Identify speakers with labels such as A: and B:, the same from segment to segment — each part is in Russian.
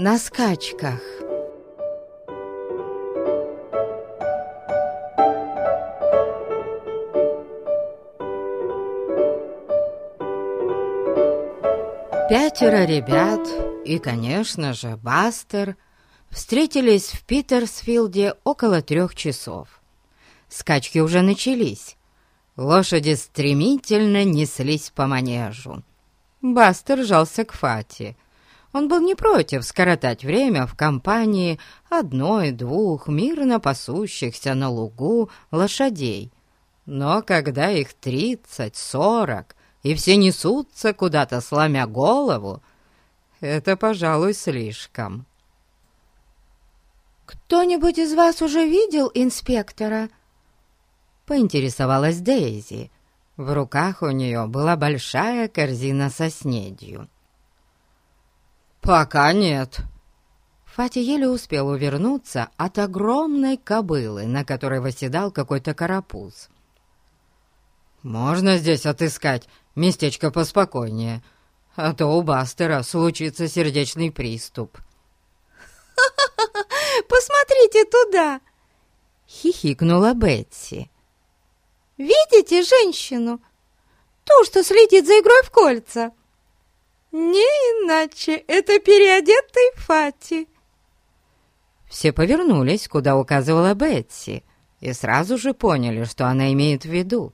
A: на скачках. Пятеро ребят и, конечно же, Бастер встретились в Питерсфилде около трех часов. Скачки уже начались. Лошади стремительно неслись по манежу. Бастер жался к Фати. Он был не против скоротать время в компании одной-двух мирно пасущихся на лугу лошадей. Но когда их тридцать, сорок, и все несутся куда-то, сломя голову, это, пожалуй, слишком.
B: «Кто-нибудь из вас уже видел инспектора?»
A: Поинтересовалась Дейзи. В руках у нее была большая корзина со снедью. «Пока нет». Фати еле успел увернуться от огромной кобылы, на которой восседал какой-то карапуз. «Можно здесь отыскать местечко поспокойнее, а то у Бастера случится сердечный приступ».
B: «Посмотрите туда!» — хихикнула Бетси. Видите женщину? Ту, что следит за игрой в кольца. Не иначе, это переодетый Фати.
A: Все повернулись, куда указывала Бетси, и сразу же поняли, что она имеет в виду.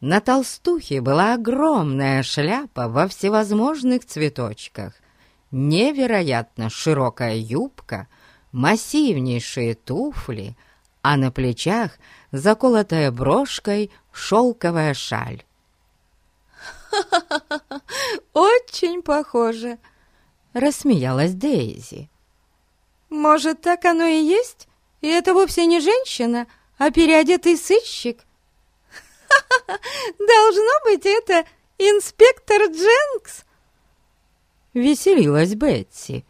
A: На толстухе была огромная шляпа во всевозможных цветочках, невероятно широкая юбка, массивнейшие туфли, а на плечах — заколотая брошкой шелковая шаль.
B: «Ха-ха-ха! Очень похоже!» — рассмеялась Дейзи. «Может, так оно и есть? И это вовсе не женщина, а переодетый сыщик? Должно быть, это инспектор Дженкс!»
A: Веселилась Бетси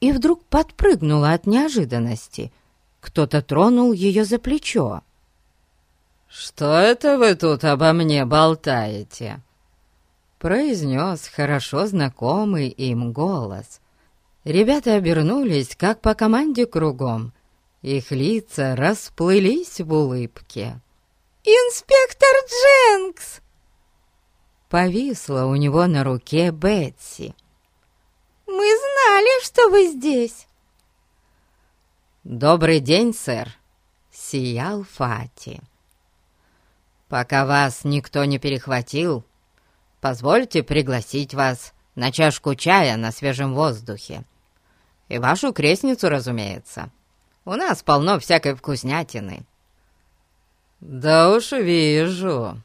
A: и вдруг подпрыгнула от неожиданности. Кто-то тронул ее за плечо. «Что это вы тут обо мне болтаете?» Произнес хорошо знакомый им голос. Ребята обернулись, как по команде кругом. Их лица расплылись в улыбке.
B: «Инспектор Дженкс!»
A: Повисла у него на руке Бетси.
B: «Мы знали, что вы здесь!»
A: «Добрый день, сэр!» — сиял Фати. «Пока вас никто не перехватил, позвольте пригласить вас на чашку чая на свежем воздухе. И вашу крестницу, разумеется. У нас полно всякой вкуснятины». «Да уж вижу».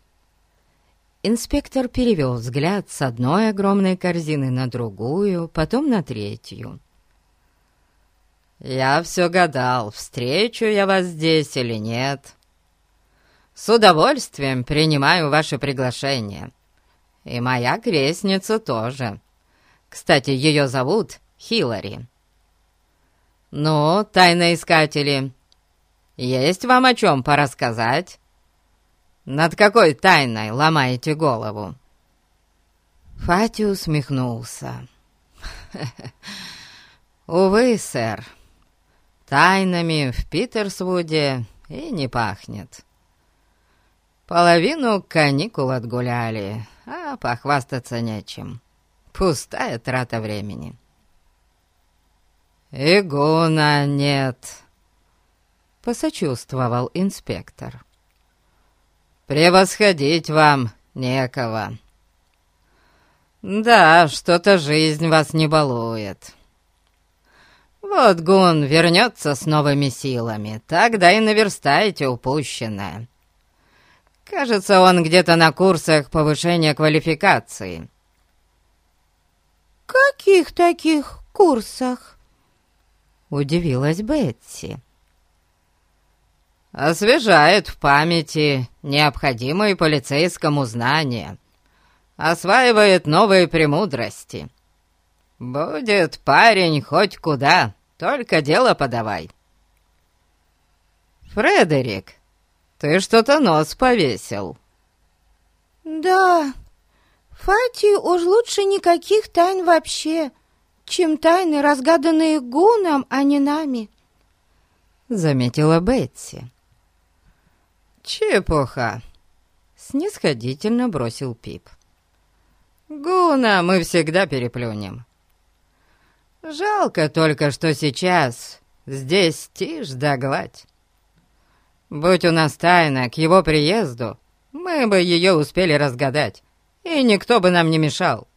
A: Инспектор перевел взгляд с одной огромной корзины на другую, потом на третью. «Я все гадал, встречу я вас здесь или нет. С удовольствием принимаю ваше приглашение. И моя крестница тоже. Кстати, ее зовут Хиллари. Ну, тайноискатели, есть вам о чем порассказать? Над какой тайной ломаете голову?» Фати усмехнулся. «Увы, сэр, тайнами в Питерсвуде и не пахнет. Половину каникул отгуляли, а похвастаться нечем. Пустая трата времени. «Игуна нет», — посочувствовал инспектор. «Превосходить вам некого». «Да, что-то жизнь вас не балует». «Вот Гун вернется с новыми силами, тогда и наверстаете упущенное». Кажется, он где-то на курсах повышения квалификации».
B: «Каких таких курсах?»
A: — удивилась Бетси. «Освежает в памяти необходимые полицейскому знания, осваивает новые премудрости. Будет парень хоть куда, только дело подавай». «Фредерик, ты что-то нос повесил».
B: «Да, Фати уж лучше никаких тайн вообще, чем тайны, разгаданные Гуном, а не нами», — заметила Бетси.
A: «Чепуха!» — снисходительно бросил Пип. «Гуна мы всегда переплюнем. Жалко только, что сейчас здесь тишь да гладь. Будь у нас тайна к его приезду, мы бы ее успели разгадать, и никто бы нам не мешал.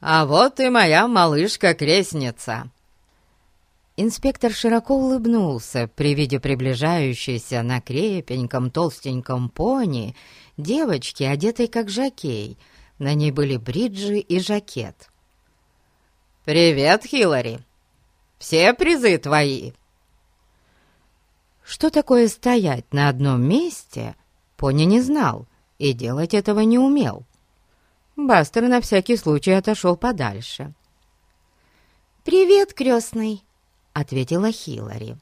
A: А вот и моя малышка-крестница».
B: Инспектор широко улыбнулся при виде приближающейся на крепеньком толстеньком пони девочки, одетой как жакей. На ней были бриджи и жакет.
A: «Привет, Хиллари! Все призы твои!»
B: Что такое стоять на одном месте, пони не знал и делать этого не умел. Бастер на всякий случай отошел подальше. «Привет, крестный!» — ответила Хиллари.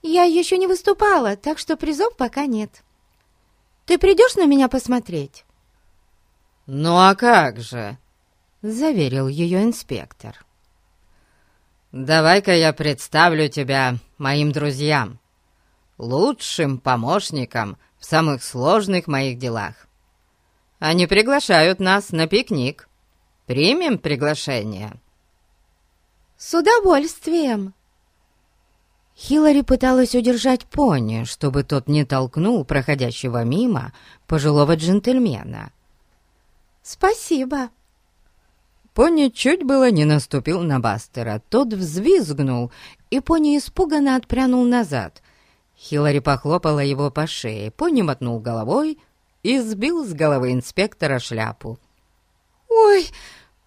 B: «Я еще не выступала, так что призов пока нет. Ты придешь на меня посмотреть?»
A: «Ну а как же?»
B: — заверил ее инспектор.
A: «Давай-ка я представлю тебя моим друзьям, лучшим помощникам в самых сложных моих делах. Они приглашают нас на пикник. Примем приглашение?»
B: «С удовольствием!» Хиллари пыталась удержать пони, чтобы тот не толкнул проходящего мимо пожилого джентльмена. «Спасибо!»
A: Пони чуть было не наступил на Бастера. Тот взвизгнул, и пони испуганно отпрянул назад. Хиллари похлопала его по шее, пони мотнул головой и сбил с головы инспектора шляпу.
B: «Ой,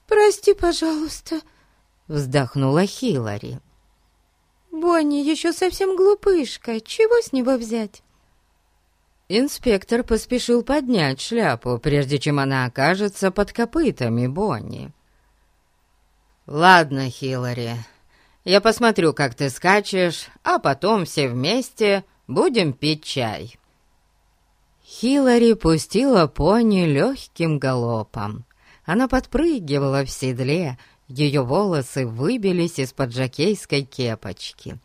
B: прости, пожалуйста!»
A: вздохнула Хиллари.
B: «Бонни еще совсем глупышка, чего с него взять?»
A: Инспектор поспешил поднять шляпу, прежде чем она окажется под копытами Бонни. «Ладно, Хиллари, я посмотрю, как ты скачешь, а потом все вместе будем пить чай». Хиллари пустила пони легким галопом. Она подпрыгивала в седле, ее волосы выбились из-под жакейской кепочки.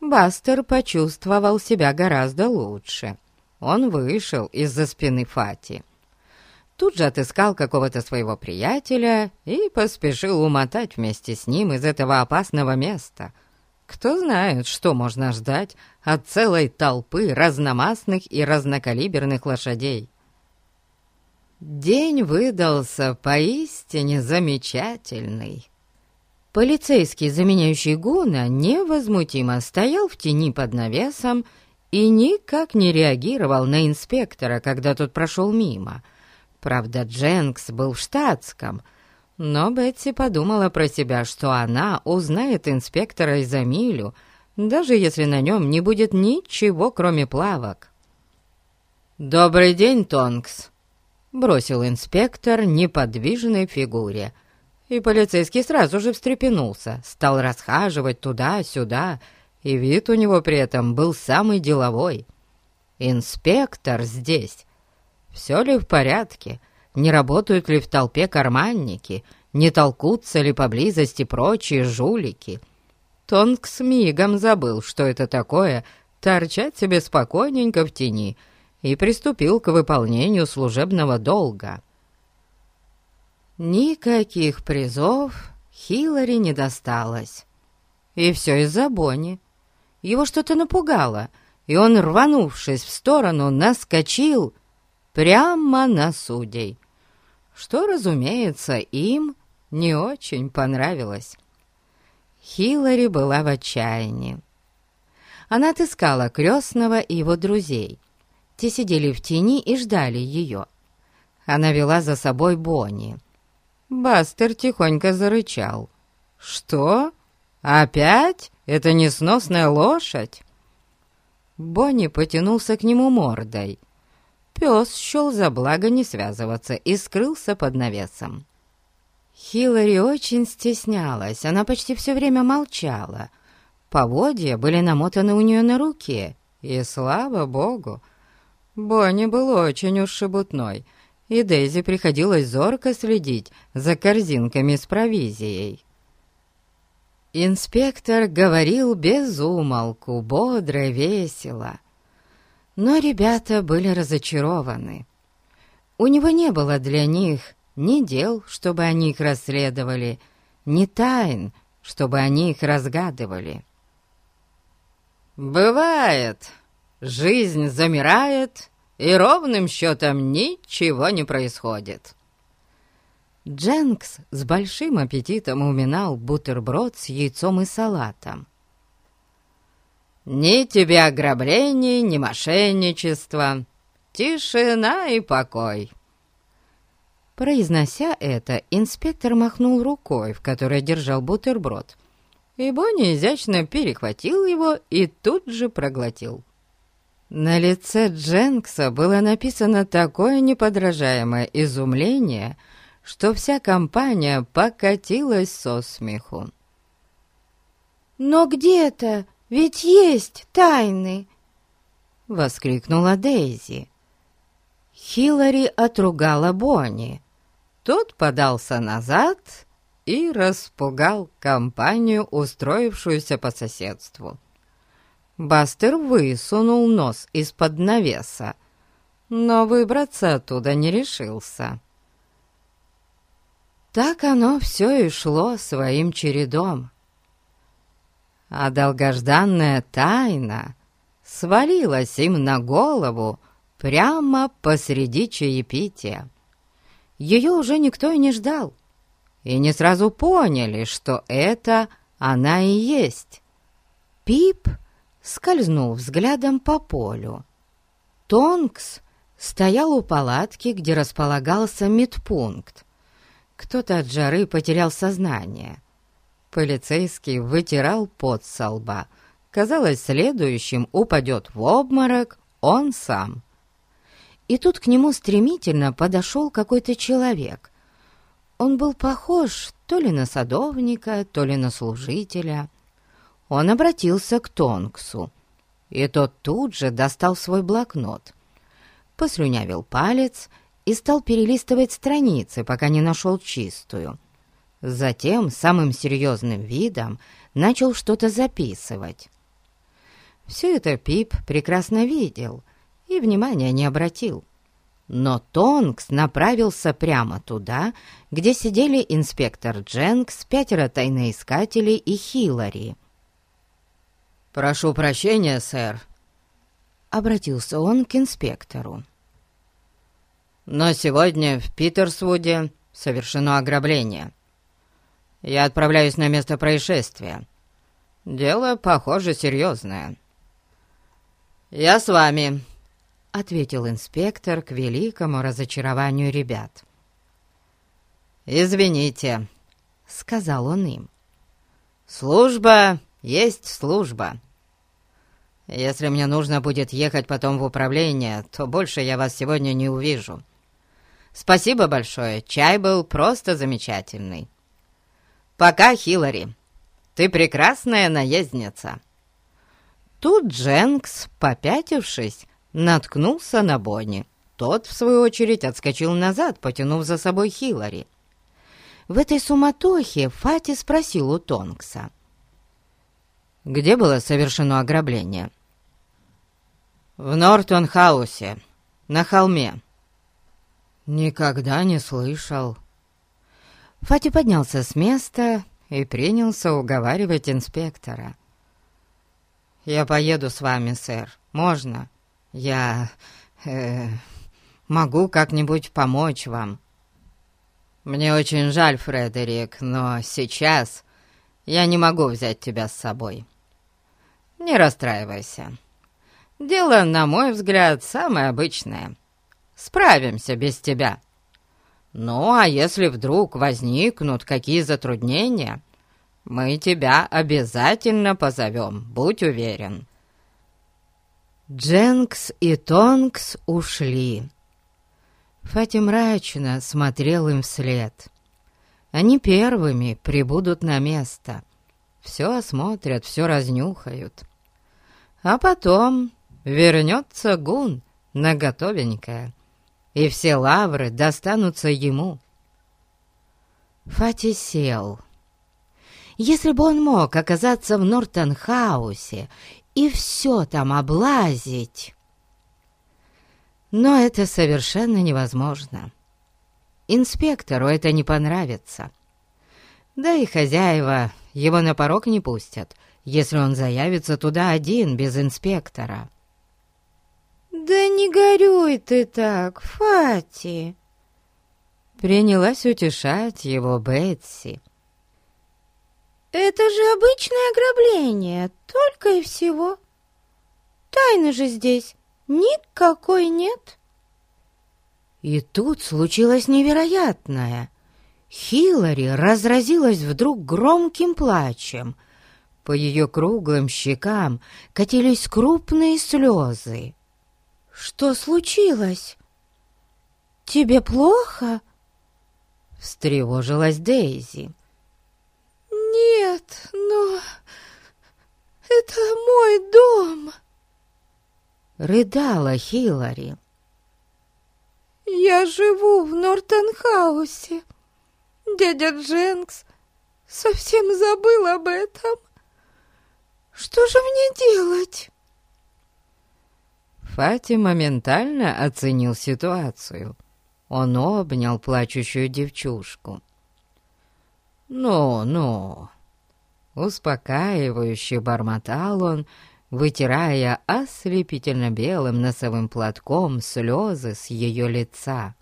A: Бастер почувствовал себя гораздо лучше. Он вышел из-за спины Фати. Тут же отыскал какого-то своего приятеля и поспешил умотать вместе с ним из этого опасного места. Кто знает, что можно ждать от целой толпы разномастных и разнокалиберных лошадей. День выдался поистине замечательный. Полицейский, заменяющий Гуна, невозмутимо стоял в тени под навесом и никак не реагировал на инспектора, когда тот прошел мимо. Правда, Дженкс был в штатском, но Бетси подумала про себя, что она узнает инспектора из за милю, даже если на нем не будет ничего, кроме плавок. «Добрый день, Тонкс!» бросил инспектор неподвижной фигуре. И полицейский сразу же встрепенулся, стал расхаживать туда-сюда, и вид у него при этом был самый деловой. «Инспектор здесь. Все ли в порядке? Не работают ли в толпе карманники? Не толкутся ли поблизости прочие жулики?» Тонк с мигом забыл, что это такое — торчать себе спокойненько в тени — и приступил к выполнению служебного долга. Никаких призов Хиллари не досталось. И все из-за Бонни. Его что-то напугало, и он, рванувшись в сторону, наскочил прямо на судей, что, разумеется, им не очень понравилось. Хиллари была в отчаянии. Она отыскала крестного и его друзей, те сидели в тени и ждали ее. Она вела за собой Бонни. Бастер тихонько зарычал. «Что? Опять? Это несносная лошадь?» Бонни потянулся к нему мордой. Пес счел за благо не связываться и скрылся под навесом. Хиллари очень стеснялась, она почти все время молчала. Поводья были намотаны у нее на руке, и, слава богу, Бонни был очень уж шебутной и Дейзи приходилось зорко следить за корзинками с провизией. Инспектор говорил без умолку, бодро, весело. Но ребята были разочарованы. У него не было для них ни дел, чтобы они их расследовали, ни тайн, чтобы они их разгадывали. «Бывает, жизнь замирает, и ровным счетом ничего не происходит», Дженкс с большим аппетитом уминал бутерброд с яйцом и салатом. «Ни тебе ограблений, ни мошенничества. Тишина и покой». Произнося это, инспектор махнул рукой, в которой держал бутерброд, и Бонни изящно перехватил его и тут же проглотил. На лице Дженкса было написано такое неподражаемое изумление — что вся компания покатилась со смеху.
B: «Но где-то ведь есть тайны!» — воскликнула Дейзи.
A: Хиллари отругала Бонни. Тот подался назад и распугал компанию, устроившуюся по соседству. Бастер высунул нос из-под навеса, но выбраться оттуда не решился. Так оно все и шло своим чередом. А долгожданная тайна свалилась им на голову прямо посреди чаепития. Ее уже никто и не ждал, и не сразу поняли, что это она и есть. Пип скользнул взглядом по полю. Тонкс стоял у палатки, где располагался медпункт, кто-то от жары потерял сознание. Полицейский вытирал пот со лба. Казалось, следующим упадет в обморок он сам. И тут к нему стремительно подошел какой-то человек. Он был похож то ли на садовника, то ли на служителя. Он обратился к Тонксу, и тот тут же достал свой блокнот, послюнявил палец и стал перелистывать страницы, пока не нашел чистую. Затем самым серьезным видом начал что-то записывать. Все это Пип прекрасно видел и внимания не обратил. Но Тонкс направился прямо туда, где сидели инспектор Дженкс, пятеро тайноискателей и Хиллари. «Прошу прощения, сэр», — обратился он к инспектору. Но сегодня в Питерсвуде совершено ограбление. Я отправляюсь на место происшествия. Дело, похоже, серьезное. «Я с вами», — ответил инспектор к великому разочарованию ребят. «Извините», — сказал он им. «Служба есть служба. Если мне нужно будет ехать потом в управление, то больше я вас сегодня не увижу. Спасибо большое, чай был просто замечательный. Пока, Хиллари, ты прекрасная наездница. Тут Дженкс, попятившись, наткнулся на Бонни. Тот, в свою очередь, отскочил назад, потянув за собой Хиллари. В этой суматохе Фати спросил у Тонкса. «Где было совершено ограбление?» «В Нортон-хаусе, на холме», «Никогда не слышал». Фати поднялся с места и принялся уговаривать инспектора. «Я поеду с вами, сэр. Можно? Я... Э, могу как-нибудь помочь вам». «Мне очень жаль, Фредерик, но сейчас я не могу взять тебя с собой. Не расстраивайся. Дело, на мой взгляд, самое обычное справимся без тебя. Ну, а если вдруг возникнут какие затруднения, мы тебя обязательно позовем, будь уверен». Дженкс и Тонкс ушли. Фати мрачно смотрел им вслед. Они первыми прибудут на место. Все осмотрят, все разнюхают. А потом вернется Гун на готовенькое и все лавры достанутся ему. Фати сел. Если бы он мог оказаться в Нортонхаусе и все там облазить... Но это совершенно невозможно. Инспектору это не понравится. Да и хозяева его на порог не пустят, если он заявится туда один, без инспектора.
B: «Да не горюй ты так, Фати!»
A: Принялась утешать его Бетси.
B: «Это же обычное ограбление, только и всего. Тайны же здесь никакой нет».
A: И тут случилось невероятное. Хиллари разразилась вдруг громким плачем. По ее круглым щекам катились крупные слезы.
B: «Что случилось? Тебе плохо?»
A: Встревожилась Дейзи.
B: «Нет, но это мой дом!»
A: Рыдала Хиллари.
B: «Я живу в Нортенхаусе. Дядя Дженкс совсем забыл об этом. Что же мне делать?»
A: Фати моментально оценил ситуацию. Он обнял плачущую девчушку. «Ну, ну!» Успокаивающе бормотал он, вытирая ослепительно белым носовым платком слезы с ее лица.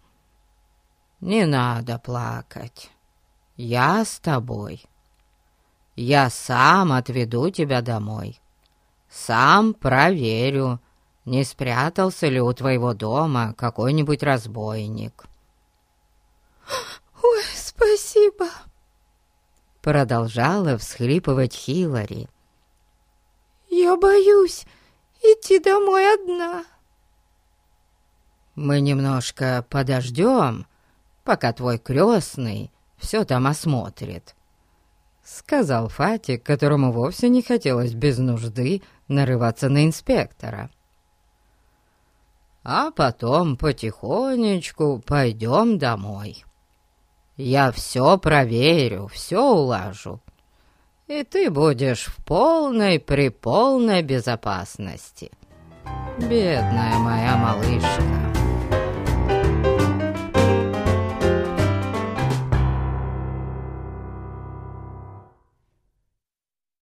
A: «Не надо плакать. Я с тобой. Я сам отведу тебя домой. Сам проверю, не спрятался ли у твоего дома какой-нибудь разбойник».
B: «Ой, спасибо!»
A: Продолжала всхлипывать Хиллари.
B: «Я боюсь идти домой одна».
A: «Мы немножко подождем, пока твой крестный все там осмотрит», — сказал Фатик, которому вовсе не хотелось без нужды нарываться на инспектора. «А потом потихонечку пойдем домой. Я все проверю, все улажу и ты будешь в полной при полной безопасности. Бедная моя малышка».